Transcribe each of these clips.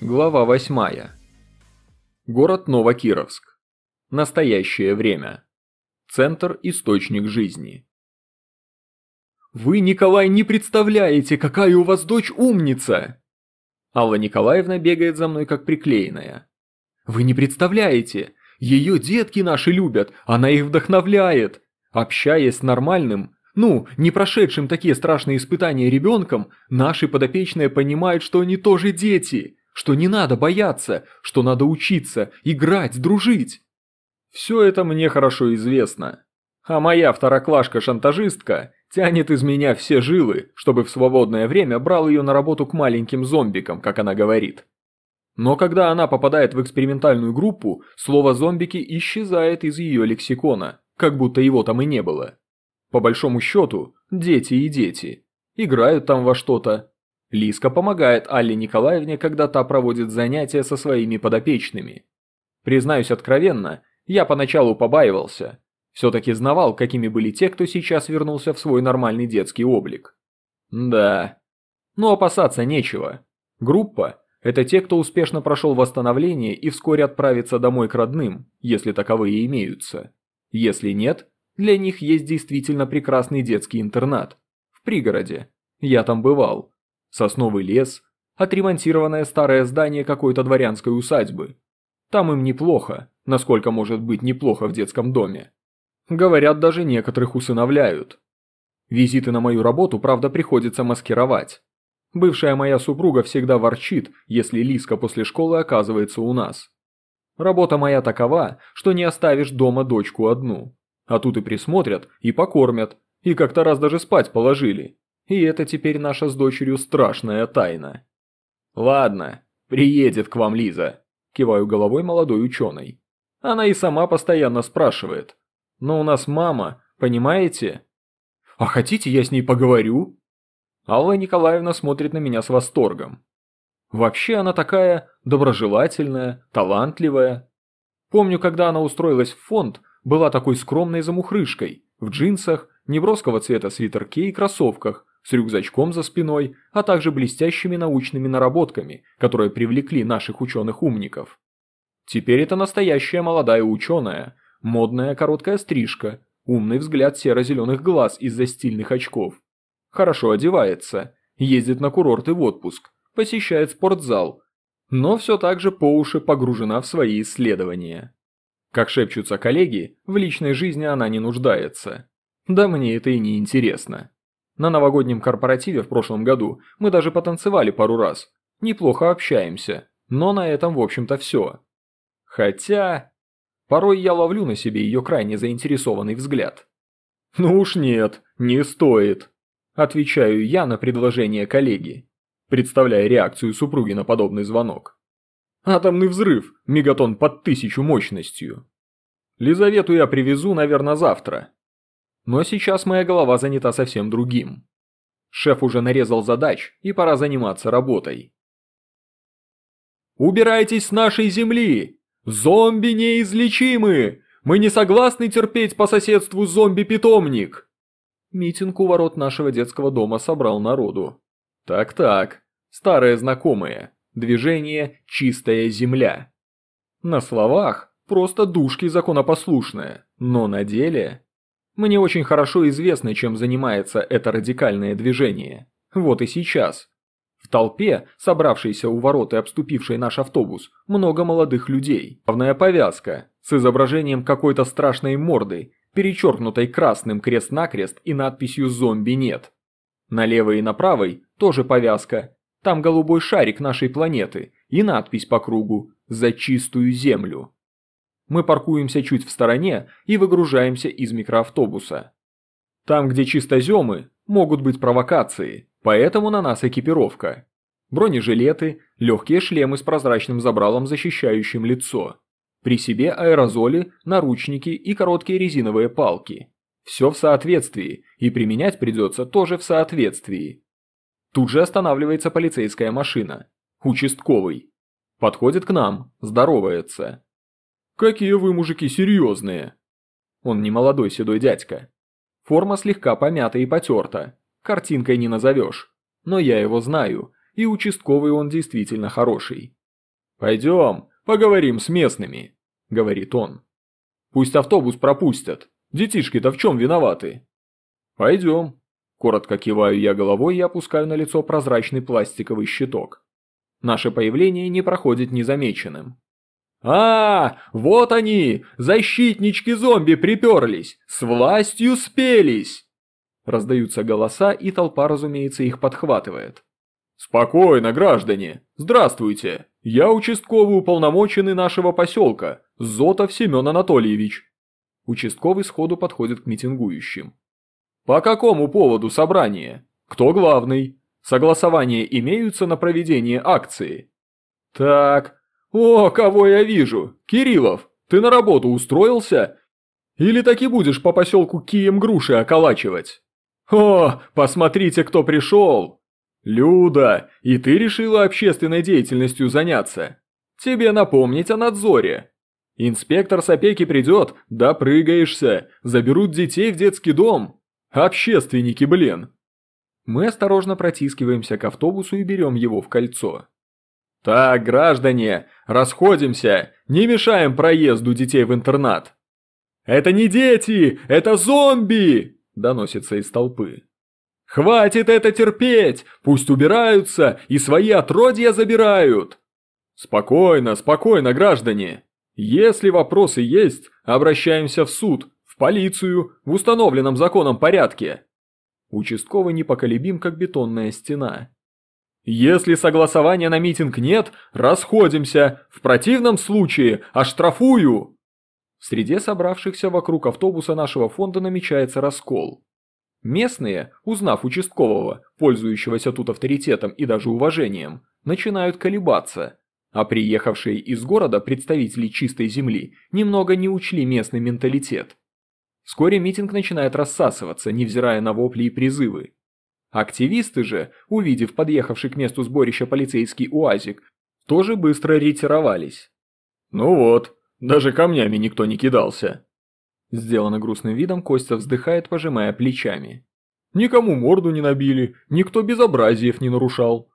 Глава 8. Город Новокировск. Настоящее время. Центр – источник жизни. «Вы, Николай, не представляете, какая у вас дочь умница!» Алла Николаевна бегает за мной как приклеенная. «Вы не представляете, ее детки наши любят, она их вдохновляет. Общаясь с нормальным, ну, не прошедшим такие страшные испытания ребенком, наши подопечные понимают, что они тоже дети, что не надо бояться, что надо учиться, играть, дружить. Все это мне хорошо известно. А моя второклашка-шантажистка тянет из меня все жилы, чтобы в свободное время брал ее на работу к маленьким зомбикам, как она говорит. Но когда она попадает в экспериментальную группу, слово «зомбики» исчезает из ее лексикона, как будто его там и не было. По большому счету, дети и дети. Играют там во что-то. Лиска помогает Алле Николаевне, когда та проводит занятия со своими подопечными. Признаюсь откровенно, я поначалу побаивался. Все-таки знавал, какими были те, кто сейчас вернулся в свой нормальный детский облик. Да. Но опасаться нечего. Группа – это те, кто успешно прошел восстановление и вскоре отправится домой к родным, если таковые имеются. Если нет, для них есть действительно прекрасный детский интернат. В пригороде. Я там бывал. Сосновый лес, отремонтированное старое здание какой-то дворянской усадьбы. Там им неплохо, насколько может быть неплохо в детском доме. Говорят, даже некоторых усыновляют. Визиты на мою работу, правда, приходится маскировать. Бывшая моя супруга всегда ворчит, если Лиска после школы оказывается у нас. Работа моя такова, что не оставишь дома дочку одну. А тут и присмотрят, и покормят, и как-то раз даже спать положили. И это теперь наша с дочерью страшная тайна. Ладно, приедет к вам Лиза, киваю головой молодой ученой. Она и сама постоянно спрашивает. Но у нас мама, понимаете? А хотите, я с ней поговорю? Алла Николаевна смотрит на меня с восторгом. Вообще она такая доброжелательная, талантливая. Помню, когда она устроилась в фонд, была такой скромной замухрышкой, в джинсах, неброского цвета свитерке и кроссовках, с рюкзачком за спиной, а также блестящими научными наработками, которые привлекли наших ученых-умников. Теперь это настоящая молодая ученая, модная короткая стрижка, умный взгляд серо-зеленых глаз из-за стильных очков. Хорошо одевается, ездит на курорты в отпуск, посещает спортзал, но все так же по уши погружена в свои исследования. Как шепчутся коллеги, в личной жизни она не нуждается. Да мне это и не интересно. На новогоднем корпоративе в прошлом году мы даже потанцевали пару раз. Неплохо общаемся, но на этом в общем-то все. Хотя... Порой я ловлю на себе ее крайне заинтересованный взгляд. «Ну уж нет, не стоит», – отвечаю я на предложение коллеги, представляя реакцию супруги на подобный звонок. Атомный взрыв, мегатон под тысячу мощностью. Лизавету я привезу, наверное, завтра. Но сейчас моя голова занята совсем другим. Шеф уже нарезал задач, и пора заниматься работой. «Убирайтесь с нашей земли! Зомби неизлечимы! Мы не согласны терпеть по соседству зомби-питомник!» Митинг у ворот нашего детского дома собрал народу. Так-так, старые знакомые. Движение «Чистая земля». На словах просто душки законопослушные, но на деле... Мне очень хорошо известно, чем занимается это радикальное движение. Вот и сейчас. В толпе, собравшейся у ворот и обступившей наш автобус, много молодых людей. Главная повязка с изображением какой-то страшной морды, перечеркнутой красным крест-накрест и надписью «Зомби нет». На левой и на правой тоже повязка, там голубой шарик нашей планеты и надпись по кругу «За чистую землю». Мы паркуемся чуть в стороне и выгружаемся из микроавтобуса. Там, где чистоземы, могут быть провокации, поэтому на нас экипировка. Бронежилеты, легкие шлемы с прозрачным забралом, защищающим лицо. При себе аэрозоли, наручники и короткие резиновые палки. Все в соответствии, и применять придется тоже в соответствии. Тут же останавливается полицейская машина. Участковый. Подходит к нам, здоровается. «Какие вы, мужики, серьезные!» Он не молодой седой дядька. Форма слегка помята и потерта. Картинкой не назовешь. Но я его знаю, и участковый он действительно хороший. «Пойдем, поговорим с местными», – говорит он. «Пусть автобус пропустят. Детишки-то в чем виноваты?» «Пойдем». Коротко киваю я головой и опускаю на лицо прозрачный пластиковый щиток. Наше появление не проходит незамеченным. «А, вот они! Защитнички зомби приперлись! С властью спелись!» Раздаются голоса, и толпа, разумеется, их подхватывает. «Спокойно, граждане! Здравствуйте! Я участковый уполномоченный нашего поселка, Зотов Семен Анатольевич!» Участковый сходу подходит к митингующим. «По какому поводу собрание? Кто главный? Согласования имеются на проведение акции?» «Так, «О, кого я вижу! Кириллов, ты на работу устроился? Или таки будешь по поселку кием груши околачивать? О, посмотрите, кто пришел! Люда, и ты решила общественной деятельностью заняться? Тебе напомнить о надзоре. Инспектор с опеки придет, допрыгаешься, заберут детей в детский дом. Общественники, блин!» Мы осторожно протискиваемся к автобусу и берем его в кольцо. «Так, граждане, расходимся, не мешаем проезду детей в интернат!» «Это не дети, это зомби!» – доносится из толпы. «Хватит это терпеть, пусть убираются и свои отродья забирают!» «Спокойно, спокойно, граждане! Если вопросы есть, обращаемся в суд, в полицию, в установленном законом порядке!» Участковый непоколебим, как бетонная стена. Если согласования на митинг нет, расходимся, в противном случае оштрафую. В среде собравшихся вокруг автобуса нашего фонда намечается раскол. Местные, узнав участкового, пользующегося тут авторитетом и даже уважением, начинают колебаться, а приехавшие из города представители чистой земли немного не учли местный менталитет. Вскоре митинг начинает рассасываться, невзирая на вопли и призывы. Активисты же, увидев подъехавший к месту сборища полицейский УАЗик, тоже быстро ретировались. «Ну вот, даже камнями никто не кидался». Сделано грустным видом, Костя вздыхает, пожимая плечами. «Никому морду не набили, никто безобразиев не нарушал».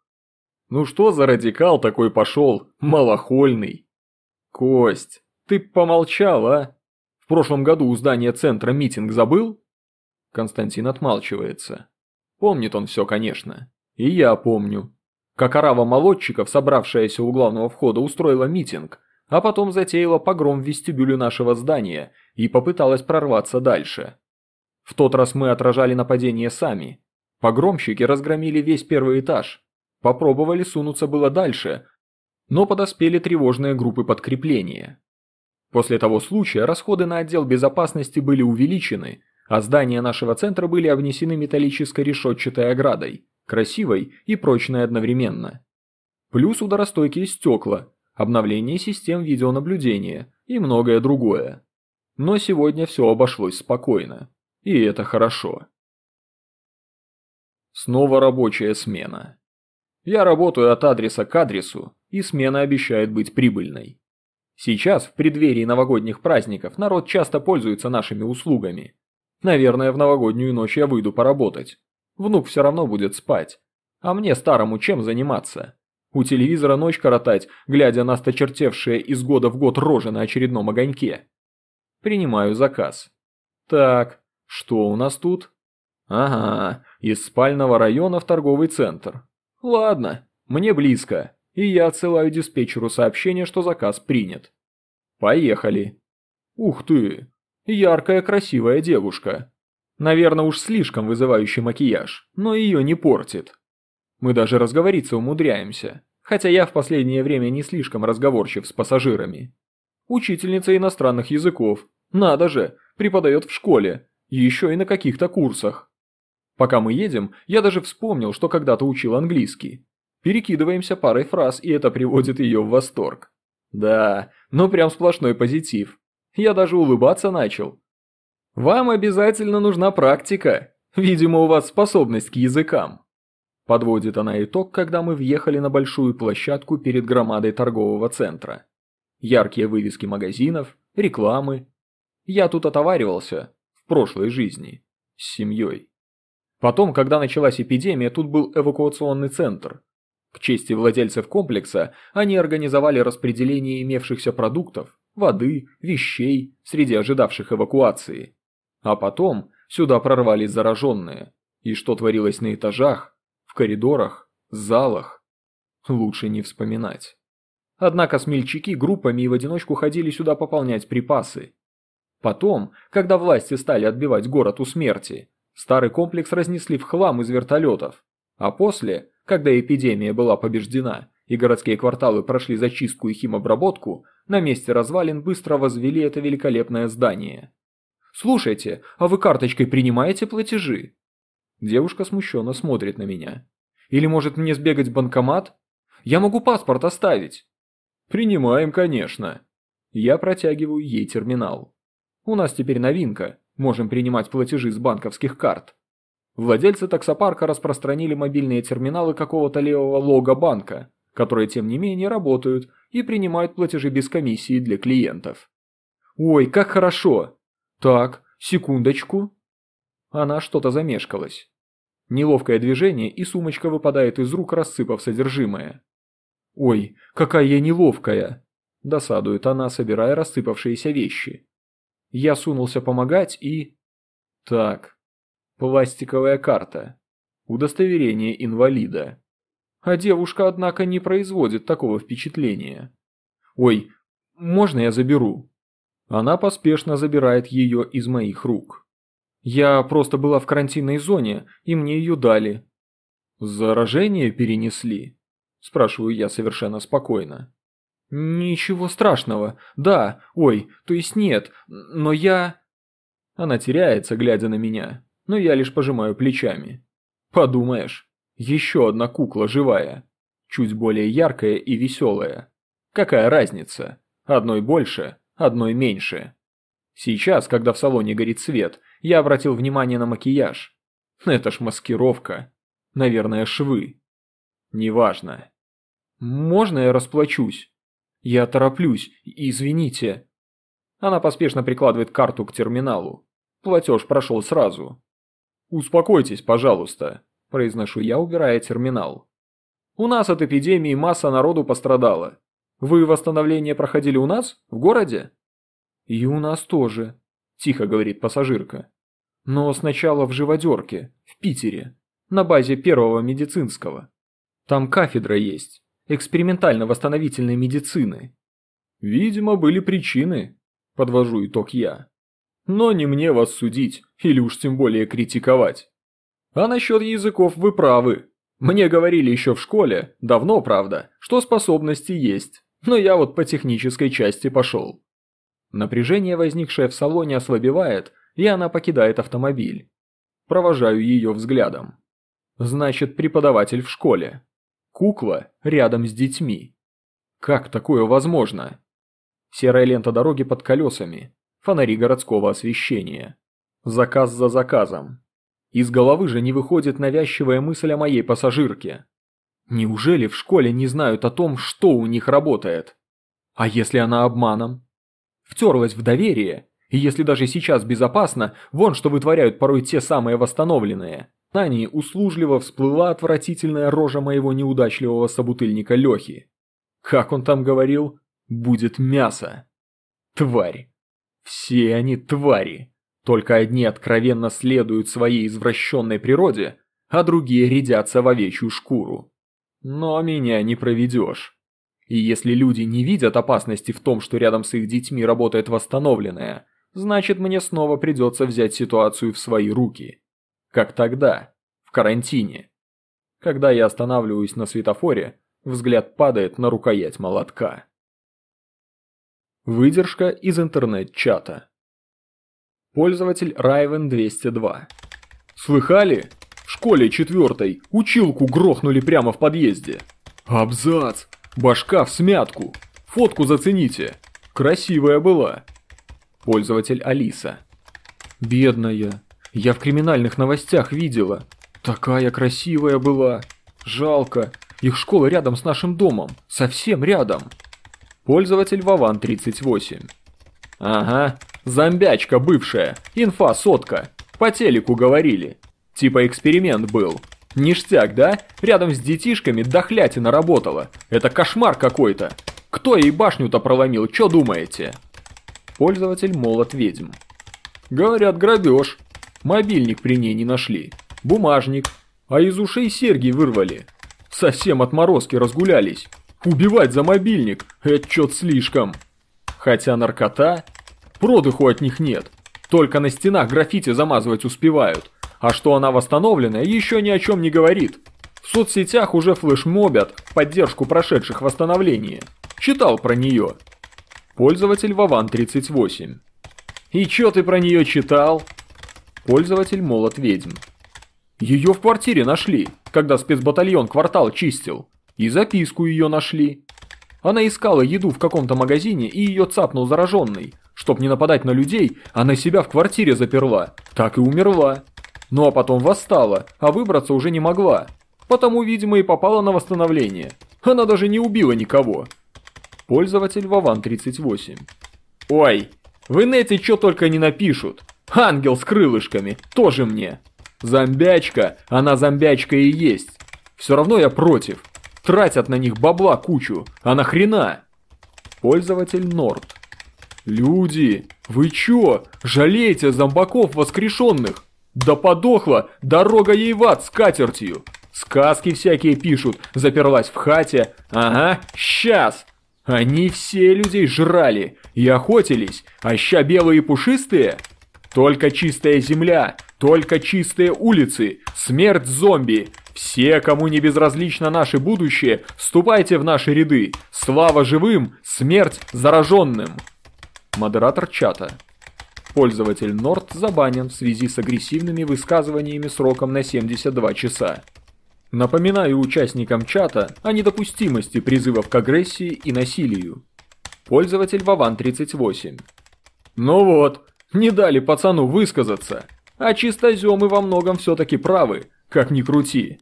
«Ну что за радикал такой пошел, малохольный?» «Кость, ты помолчал, а? В прошлом году у здания центра митинг забыл?» Константин отмалчивается. Помнит он все, конечно. И я помню. Как орава молодчиков, собравшаяся у главного входа, устроила митинг, а потом затеяла погром в вестибюле нашего здания и попыталась прорваться дальше. В тот раз мы отражали нападение сами. Погромщики разгромили весь первый этаж. Попробовали сунуться было дальше, но подоспели тревожные группы подкрепления. После того случая расходы на отдел безопасности были увеличены, а здания нашего центра были обнесены металлической решетчатой оградой, красивой и прочной одновременно. Плюс ударостойкие стекла, обновление систем видеонаблюдения и многое другое. Но сегодня все обошлось спокойно, и это хорошо. Снова рабочая смена. Я работаю от адреса к адресу, и смена обещает быть прибыльной. Сейчас, в преддверии новогодних праздников, народ часто пользуется нашими услугами. Наверное, в новогоднюю ночь я выйду поработать. Внук все равно будет спать. А мне, старому, чем заниматься? У телевизора ночь коротать, глядя на сточертевшие из года в год рожи на очередном огоньке. Принимаю заказ. Так, что у нас тут? Ага, из спального района в торговый центр. Ладно, мне близко, и я отсылаю диспетчеру сообщение, что заказ принят. Поехали. Ух ты, Яркая красивая девушка. Наверное, уж слишком вызывающий макияж, но ее не портит. Мы даже разговориться умудряемся, хотя я в последнее время не слишком разговорчив с пассажирами. Учительница иностранных языков, надо же, преподает в школе, еще и на каких-то курсах. Пока мы едем, я даже вспомнил, что когда-то учил английский. Перекидываемся парой фраз, и это приводит ее в восторг. Да, ну прям сплошной позитив. Я даже улыбаться начал. Вам обязательно нужна практика. Видимо, у вас способность к языкам. Подводит она итог, когда мы въехали на большую площадку перед громадой торгового центра. Яркие вывески магазинов, рекламы. Я тут отоваривался в прошлой жизни с семьей. Потом, когда началась эпидемия, тут был эвакуационный центр. К чести владельцев комплекса, они организовали распределение имевшихся продуктов, воды, вещей среди ожидавших эвакуации. А потом сюда прорвались зараженные. И что творилось на этажах, в коридорах, залах, лучше не вспоминать. Однако смельчаки группами и в одиночку ходили сюда пополнять припасы. Потом, когда власти стали отбивать город у смерти, старый комплекс разнесли в хлам из вертолетов. А после, когда эпидемия была побеждена и городские кварталы прошли зачистку и химобработку, на месте развалин быстро возвели это великолепное здание. «Слушайте, а вы карточкой принимаете платежи?» Девушка смущенно смотрит на меня. «Или может мне сбегать в банкомат? Я могу паспорт оставить». «Принимаем, конечно». Я протягиваю ей терминал. У нас теперь новинка, можем принимать платежи с банковских карт. Владельцы таксопарка распространили мобильные терминалы какого-то левого лога банка, которые тем не менее работают и принимают платежи без комиссии для клиентов. «Ой, как хорошо!» «Так, секундочку». Она что-то замешкалась. Неловкое движение, и сумочка выпадает из рук, рассыпав содержимое. «Ой, какая я неловкая!» Досадует она, собирая рассыпавшиеся вещи. Я сунулся помогать и... Так, пластиковая карта. Удостоверение инвалида. А девушка, однако, не производит такого впечатления. Ой, можно я заберу? Она поспешно забирает ее из моих рук. Я просто была в карантинной зоне, и мне ее дали. Заражение перенесли? Спрашиваю я совершенно спокойно. «Ничего страшного. Да, ой, то есть нет, но я...» Она теряется, глядя на меня, но я лишь пожимаю плечами. Подумаешь, еще одна кукла живая. Чуть более яркая и веселая. Какая разница? Одной больше, одной меньше. Сейчас, когда в салоне горит свет, я обратил внимание на макияж. Это ж маскировка. Наверное, швы. Неважно. Можно я расплачусь? «Я тороплюсь, извините». Она поспешно прикладывает карту к терминалу. Платеж прошел сразу. «Успокойтесь, пожалуйста», – произношу я, убирая терминал. «У нас от эпидемии масса народу пострадала. Вы восстановление проходили у нас, в городе?» «И у нас тоже», – тихо говорит пассажирка. «Но сначала в живодерке, в Питере, на базе первого медицинского. Там кафедра есть экспериментально-восстановительной медицины. Видимо, были причины, подвожу итог я. Но не мне вас судить, или уж тем более критиковать. А насчет языков вы правы. Мне говорили еще в школе, давно правда, что способности есть, но я вот по технической части пошел. Напряжение, возникшее в салоне, ослабевает, и она покидает автомобиль. Провожаю ее взглядом. Значит, преподаватель в школе. Кукла рядом с детьми. Как такое возможно? Серая лента дороги под колесами. Фонари городского освещения. Заказ за заказом. Из головы же не выходит навязчивая мысль о моей пассажирке. Неужели в школе не знают о том, что у них работает? А если она обманом? Втерлась в доверие, и если даже сейчас безопасно, вон что вытворяют порой те самые восстановленные. Нани услужливо всплыла отвратительная рожа моего неудачливого собутыльника Лехи. Как он там говорил? Будет мясо. Тварь. Все они твари. Только одни откровенно следуют своей извращенной природе, а другие рядятся в овечью шкуру. Но меня не проведешь. И если люди не видят опасности в том, что рядом с их детьми работает восстановленная, значит мне снова придется взять ситуацию в свои руки. Как тогда, в карантине. Когда я останавливаюсь на светофоре, взгляд падает на рукоять молотка. Выдержка из интернет-чата. Пользователь Raven202. Слыхали? В школе четвертой училку грохнули прямо в подъезде. Абзац! Башка в смятку. Фотку зацените. Красивая была. Пользователь Алиса. Бедная. Я в криминальных новостях видела. Такая красивая была. Жалко. Их школа рядом с нашим домом. Совсем рядом. Пользователь Вован 38. Ага, зомбячка бывшая. Инфа сотка. По телеку говорили. Типа эксперимент был. Ништяк, да? Рядом с детишками дохлятина работала. Это кошмар какой-то. Кто ей башню-то проломил, что думаете? Пользователь молот ведьм. Говорят, грабеж. Мобильник при ней не нашли. Бумажник. А из ушей серьги вырвали. Совсем отморозки разгулялись. Убивать за мобильник – это чё-то слишком. Хотя наркота, продыху от них нет. Только на стенах граффити замазывать успевают. А что она восстановленная, еще ни о чем не говорит. В соцсетях уже флешмобят в поддержку прошедших восстановлений. Читал про нее. Пользователь Вован38. И чё ты про нее читал? Пользователь Молот Ведьм. Ее в квартире нашли, когда спецбатальон квартал чистил. И записку ее нашли. Она искала еду в каком-то магазине и ее цапнул зараженный. Чтоб не нападать на людей, она себя в квартире заперла. Так и умерла. Ну а потом восстала, а выбраться уже не могла. Потому, видимо, и попала на восстановление. Она даже не убила никого. Пользователь Вован38. Ой, в инете что только не напишут. Ангел с крылышками, тоже мне. Зомбячка, она зомбячка и есть. Все равно я против. Тратят на них бабла кучу, а нахрена? Пользователь Норд. Люди, вы чё, жалеете зомбаков воскрешенных? Да подохла, дорога ей в ад с катертью. Сказки всякие пишут, заперлась в хате. Ага, сейчас. Они все людей жрали и охотились, а ща белые и пушистые? Только чистая земля, только чистые улицы, смерть зомби. Все, кому не безразлично наше будущее, вступайте в наши ряды. Слава живым, смерть зараженным. Модератор чата. Пользователь Норд забанен в связи с агрессивными высказываниями сроком на 72 часа. Напоминаю участникам чата о недопустимости призывов к агрессии и насилию. Пользователь Вован38. Ну вот, не дали пацану высказаться. А чистоземы во многом все-таки правы, как ни крути.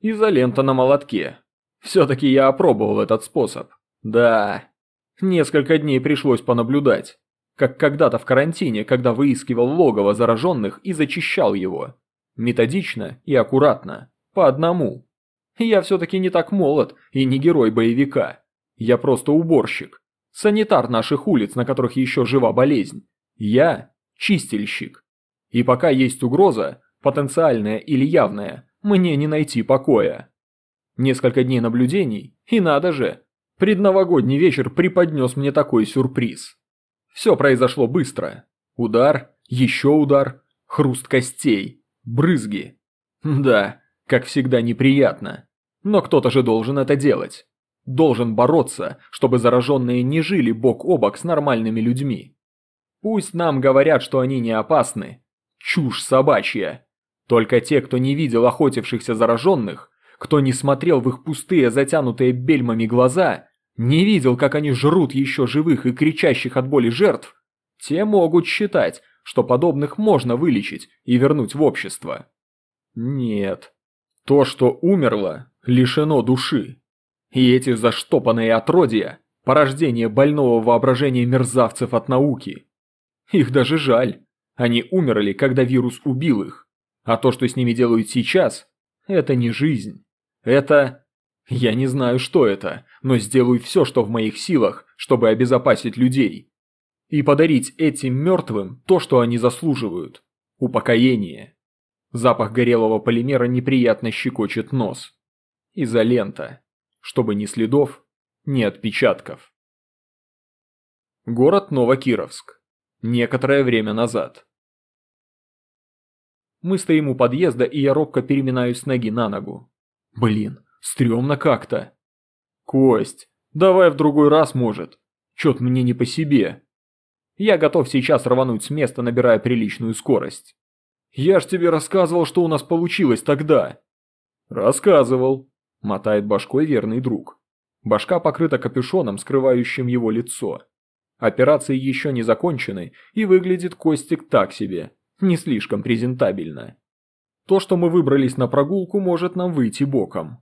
Изолента на молотке. Все-таки я опробовал этот способ. Да, несколько дней пришлось понаблюдать. Как когда-то в карантине, когда выискивал логово зараженных и зачищал его. Методично и аккуратно. По одному. Я все-таки не так молод и не герой боевика. Я просто уборщик. Санитар наших улиц, на которых еще жива болезнь. Я чистильщик. И пока есть угроза, потенциальная или явная, мне не найти покоя. Несколько дней наблюдений, и надо же, предновогодний вечер преподнес мне такой сюрприз. Все произошло быстро. Удар, еще удар, хруст костей, брызги. Да, как всегда неприятно. Но кто-то же должен это делать. Должен бороться, чтобы зараженные не жили бок о бок с нормальными людьми. Пусть нам говорят, что они не опасны. Чушь собачья. Только те, кто не видел охотившихся зараженных, кто не смотрел в их пустые, затянутые бельмами глаза, не видел, как они жрут еще живых и кричащих от боли жертв, те могут считать, что подобных можно вылечить и вернуть в общество. Нет. То, что умерло, лишено души. И эти заштопанные отродья – порождение больного воображения мерзавцев от науки. Их даже жаль. Они умерли, когда вирус убил их. А то, что с ними делают сейчас, это не жизнь. Это... Я не знаю, что это, но сделаю все, что в моих силах, чтобы обезопасить людей. И подарить этим мертвым то, что они заслуживают. Упокоение. Запах горелого полимера неприятно щекочет нос. Изолента чтобы ни следов, ни отпечатков. Город Новокировск. Некоторое время назад. Мы стоим у подъезда, и я робко переминаюсь с ноги на ногу. Блин, стрёмно как-то. Кость, давай в другой раз, может. Чё-то мне не по себе. Я готов сейчас рвануть с места, набирая приличную скорость. Я ж тебе рассказывал, что у нас получилось тогда. Рассказывал. Мотает башкой верный друг. Башка покрыта капюшоном, скрывающим его лицо. Операции еще не закончены, и выглядит Костик так себе, не слишком презентабельно. То, что мы выбрались на прогулку, может нам выйти боком.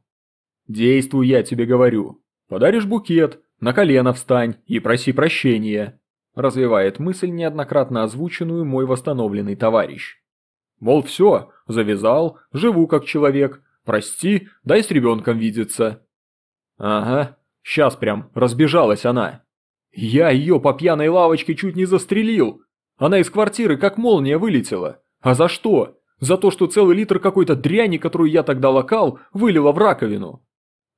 Действуй, я тебе говорю. Подаришь букет, на колено встань и проси прощения. Развивает мысль, неоднократно озвученную мой восстановленный товарищ. Мол, все, завязал, живу как человек, прости, дай с ребенком видеться. Ага, сейчас прям разбежалась она. Я ее по пьяной лавочке чуть не застрелил. Она из квартиры как молния вылетела. А за что? За то, что целый литр какой-то дряни, которую я тогда локал, вылила в раковину.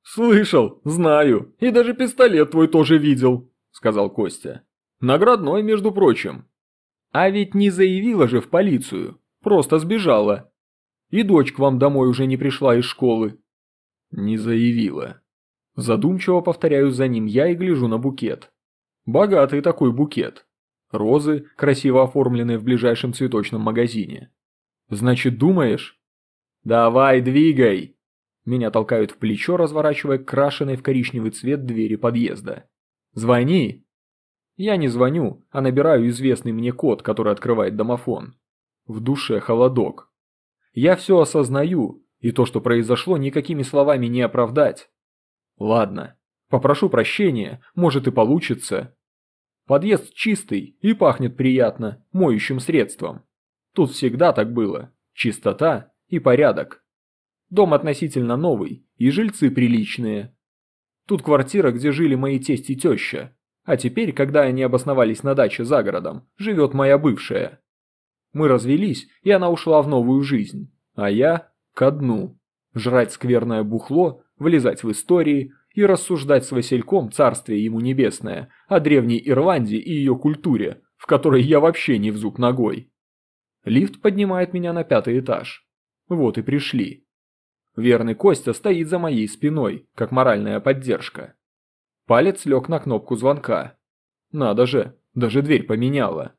«Слышал, знаю, и даже пистолет твой тоже видел», – сказал Костя. «Наградной, между прочим». А ведь не заявила же в полицию, просто сбежала. И дочь к вам домой уже не пришла из школы. Не заявила. Задумчиво повторяю за ним я и гляжу на букет. Богатый такой букет. Розы, красиво оформленные в ближайшем цветочном магазине. Значит, думаешь? Давай, двигай! Меня толкают в плечо, разворачивая крашеной в коричневый цвет двери подъезда. Звони! Я не звоню, а набираю известный мне код, который открывает домофон. В душе холодок. Я все осознаю, и то, что произошло, никакими словами не оправдать. Ладно, попрошу прощения, может и получится. Подъезд чистый и пахнет приятно, моющим средством. Тут всегда так было. Чистота и порядок. Дом относительно новый, и жильцы приличные. Тут квартира, где жили мои тесть и теща. А теперь, когда они обосновались на даче за городом, живет моя бывшая. Мы развелись, и она ушла в новую жизнь. А я – ко дну. Жрать скверное бухло, влезать в истории и рассуждать с Васильком, царствие ему небесное, о древней Ирландии и ее культуре, в которой я вообще не в зуб ногой. Лифт поднимает меня на пятый этаж. Вот и пришли. Верный Костя стоит за моей спиной, как моральная поддержка. Палец лег на кнопку звонка. Надо же, даже дверь поменяла.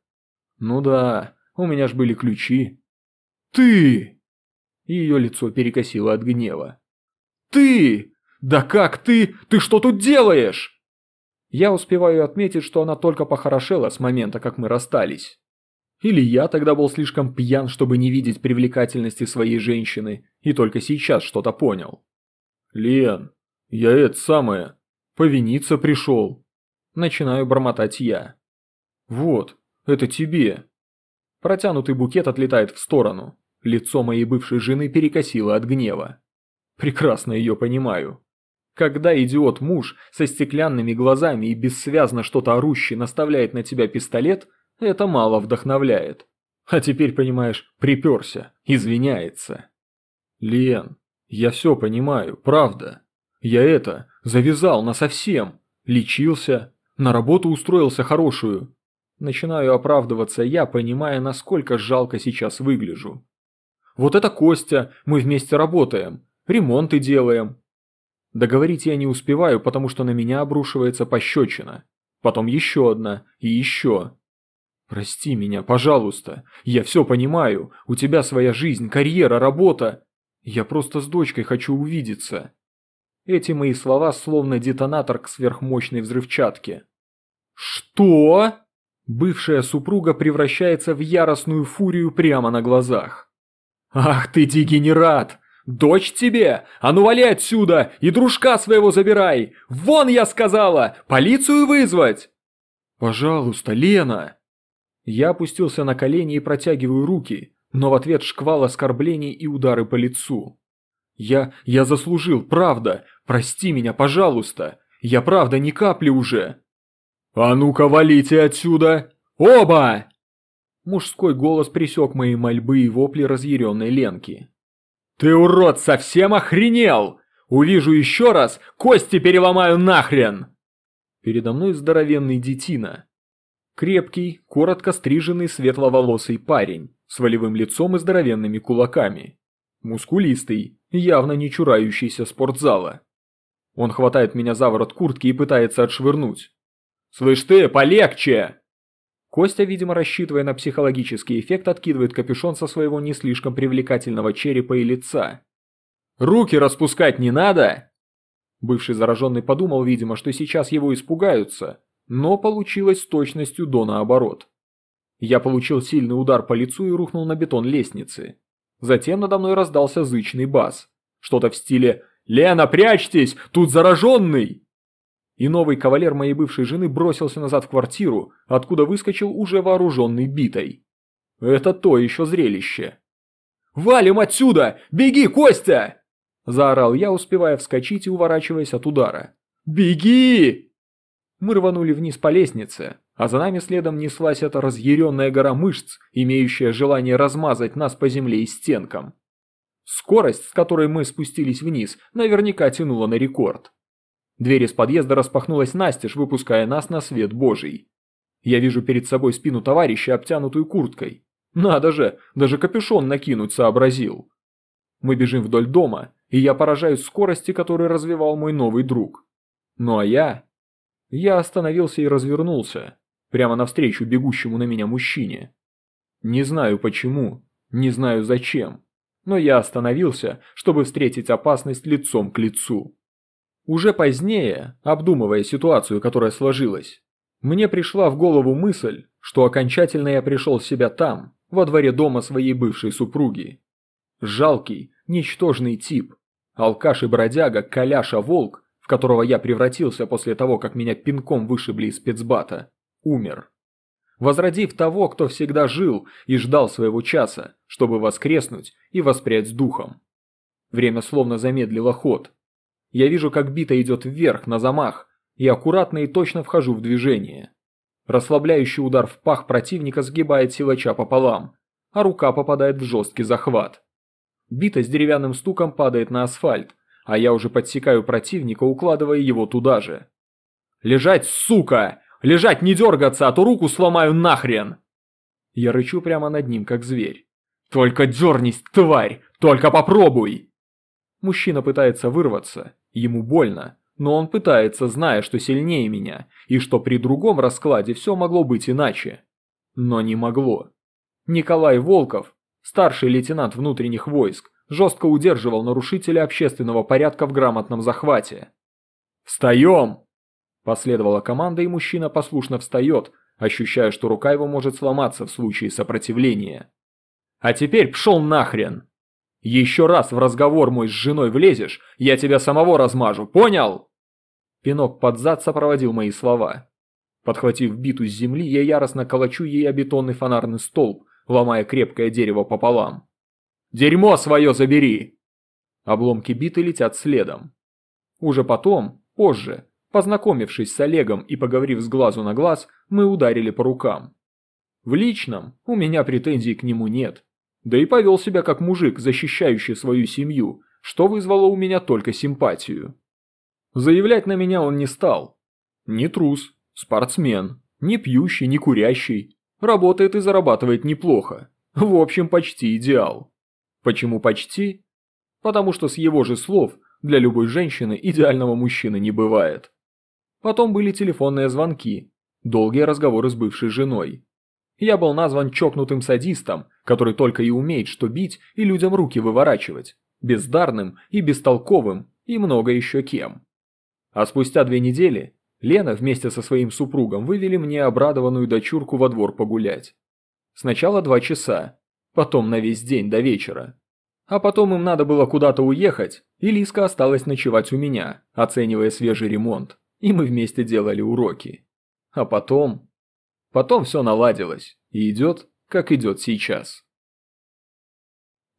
Ну да, у меня ж были ключи. Ты! Ее лицо перекосило от гнева. Ты! Да как ты? Ты что тут делаешь? Я успеваю отметить, что она только похорошела с момента, как мы расстались. Или я тогда был слишком пьян, чтобы не видеть привлекательности своей женщины, и только сейчас что-то понял. «Лен, я это самое, повиниться пришел». Начинаю бормотать я. «Вот, это тебе». Протянутый букет отлетает в сторону. Лицо моей бывшей жены перекосило от гнева. Прекрасно ее понимаю. Когда идиот-муж со стеклянными глазами и бессвязно что-то орущий наставляет на тебя пистолет, это мало вдохновляет. А теперь, понимаешь, приперся, извиняется. Лен, я все понимаю, правда. Я это, завязал насовсем, лечился, на работу устроился хорошую. Начинаю оправдываться я, понимая, насколько жалко сейчас выгляжу. Вот это Костя, мы вместе работаем, ремонты делаем. Договорить я не успеваю, потому что на меня обрушивается пощечина. Потом еще одна и еще. «Прости меня, пожалуйста. Я все понимаю. У тебя своя жизнь, карьера, работа. Я просто с дочкой хочу увидеться». Эти мои слова словно детонатор к сверхмощной взрывчатке. «Что?» Бывшая супруга превращается в яростную фурию прямо на глазах. «Ах ты дегенерат! Дочь тебе! А ну вали отсюда и дружка своего забирай! Вон, я сказала! Полицию вызвать!» «Пожалуйста, Лена!» Я опустился на колени и протягиваю руки, но в ответ шквал оскорблений и удары по лицу. Я... я заслужил, правда. Прости меня, пожалуйста. Я правда ни капли уже. А ну-ка валите отсюда! Оба! Мужской голос пресек мои мольбы и вопли разъяренной Ленки. «Ты, урод, совсем охренел! Увижу еще раз, кости переломаю нахрен!» Передо мной здоровенный детина, Крепкий, коротко стриженный светловолосый парень, с волевым лицом и здоровенными кулаками. Мускулистый, явно не чурающийся спортзала. Он хватает меня за ворот куртки и пытается отшвырнуть. «Слышь ты, полегче!» Костя, видимо, рассчитывая на психологический эффект, откидывает капюшон со своего не слишком привлекательного черепа и лица. «Руки распускать не надо!» Бывший зараженный подумал, видимо, что сейчас его испугаются, но получилось с точностью до наоборот. Я получил сильный удар по лицу и рухнул на бетон лестницы. Затем надо мной раздался зычный бас. Что-то в стиле «Лена, прячьтесь! Тут зараженный!» И новый кавалер моей бывшей жены бросился назад в квартиру, откуда выскочил уже вооруженный битой. Это то еще зрелище. «Валим отсюда! Беги, Костя!» Заорал я, успевая вскочить и уворачиваясь от удара. «Беги!» Мы рванули вниз по лестнице, а за нами следом неслась эта разъяренная гора мышц, имеющая желание размазать нас по земле и стенкам. Скорость, с которой мы спустились вниз, наверняка тянула на рекорд. Дверь из подъезда распахнулась настежь, выпуская нас на свет божий. Я вижу перед собой спину товарища, обтянутую курткой. Надо же, даже капюшон накинуть сообразил. Мы бежим вдоль дома, и я поражаюсь скорости, которую развивал мой новый друг. Ну а я... Я остановился и развернулся, прямо навстречу бегущему на меня мужчине. Не знаю почему, не знаю зачем, но я остановился, чтобы встретить опасность лицом к лицу. Уже позднее, обдумывая ситуацию, которая сложилась, мне пришла в голову мысль, что окончательно я пришел в себя там, во дворе дома своей бывшей супруги. Жалкий, ничтожный тип, алкаш и бродяга Коляша-волк, в которого я превратился после того, как меня пинком вышибли из спецбата, умер. Возродив того, кто всегда жил и ждал своего часа, чтобы воскреснуть и воспрять с духом. Время словно замедлило ход, я вижу, как бита идет вверх, на замах, и аккуратно и точно вхожу в движение. Расслабляющий удар в пах противника сгибает силача пополам, а рука попадает в жесткий захват. Бита с деревянным стуком падает на асфальт, а я уже подсекаю противника, укладывая его туда же. «Лежать, сука! Лежать, не дергаться, а то руку сломаю нахрен!» Я рычу прямо над ним, как зверь. «Только дернись, тварь! Только попробуй!» Мужчина пытается вырваться, Ему больно, но он пытается, зная, что сильнее меня, и что при другом раскладе все могло быть иначе. Но не могло. Николай Волков, старший лейтенант внутренних войск, жестко удерживал нарушителя общественного порядка в грамотном захвате. «Встаем!» Последовала команда, и мужчина послушно встает, ощущая, что рука его может сломаться в случае сопротивления. «А теперь пшел нахрен!» Еще раз в разговор мой с женой влезешь, я тебя самого размажу, понял?» Пинок под зад сопроводил мои слова. Подхватив биту с земли, я яростно колочу ей о бетонный фонарный столб, ломая крепкое дерево пополам. «Дерьмо свое забери!» Обломки биты летят следом. Уже потом, позже, познакомившись с Олегом и поговорив с глазу на глаз, мы ударили по рукам. В личном у меня претензий к нему нет. Да и повел себя как мужик, защищающий свою семью, что вызвало у меня только симпатию. Заявлять на меня он не стал. Не трус, спортсмен, не пьющий, не курящий. Работает и зарабатывает неплохо. В общем, почти идеал. Почему почти? Потому что с его же слов для любой женщины идеального мужчины не бывает. Потом были телефонные звонки, долгие разговоры с бывшей женой. Я был назван чокнутым садистом, который только и умеет что бить и людям руки выворачивать, бездарным и бестолковым, и много еще кем. А спустя две недели Лена вместе со своим супругом вывели мне обрадованную дочурку во двор погулять. Сначала два часа, потом на весь день до вечера. А потом им надо было куда-то уехать, и Лиска осталась ночевать у меня, оценивая свежий ремонт, и мы вместе делали уроки. А потом... Потом все наладилось и идет, как идет сейчас.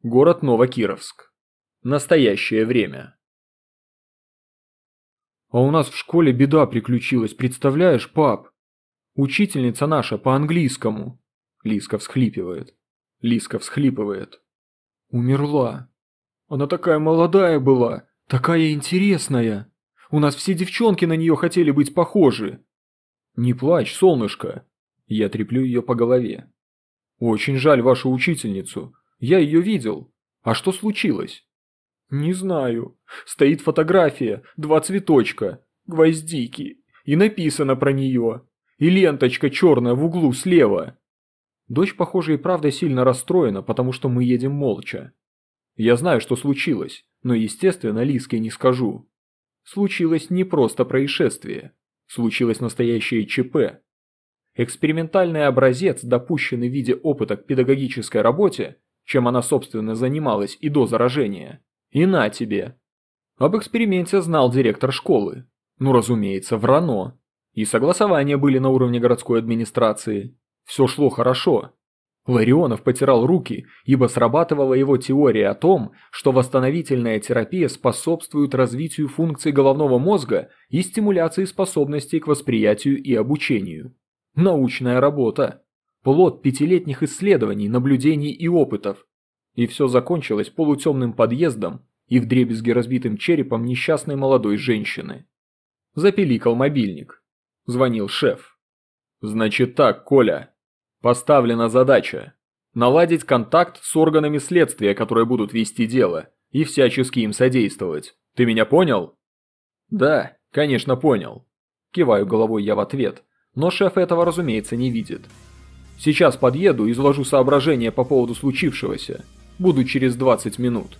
Город Новокировск. Настоящее время. А у нас в школе беда приключилась, представляешь, пап? Учительница наша по английскому. Лиска всхлипывает. Лиска всхлипывает. Умерла. Она такая молодая была, такая интересная. У нас все девчонки на нее хотели быть похожи. Не плачь, солнышко, я треплю ее по голове. «Очень жаль вашу учительницу. Я ее видел. А что случилось?» «Не знаю. Стоит фотография, два цветочка, гвоздики, и написано про нее. И ленточка черная в углу слева». Дочь, похоже, и правда сильно расстроена, потому что мы едем молча. Я знаю, что случилось, но, естественно, Лиске не скажу. Случилось не просто происшествие. Случилось настоящее ЧП. Экспериментальный образец, допущенный в виде опыта к педагогической работе, чем она собственно занималась и до заражения. И на тебе. Об эксперименте знал директор школы. Ну, разумеется, в РАНО. И согласования были на уровне городской администрации. Все шло хорошо. Ларионов потирал руки, ибо срабатывала его теория о том, что восстановительная терапия способствует развитию функций головного мозга и стимуляции способностей к восприятию и обучению. Научная работа. Плод пятилетних исследований, наблюдений и опытов. И все закончилось полутемным подъездом и вдребезги разбитым черепом несчастной молодой женщины. Запиликал мобильник. Звонил шеф. «Значит так, Коля», Поставлена задача – наладить контакт с органами следствия, которые будут вести дело, и всячески им содействовать. Ты меня понял? Да, конечно понял. Киваю головой я в ответ, но шеф этого, разумеется, не видит. Сейчас подъеду, изложу соображения по поводу случившегося. Буду через 20 минут.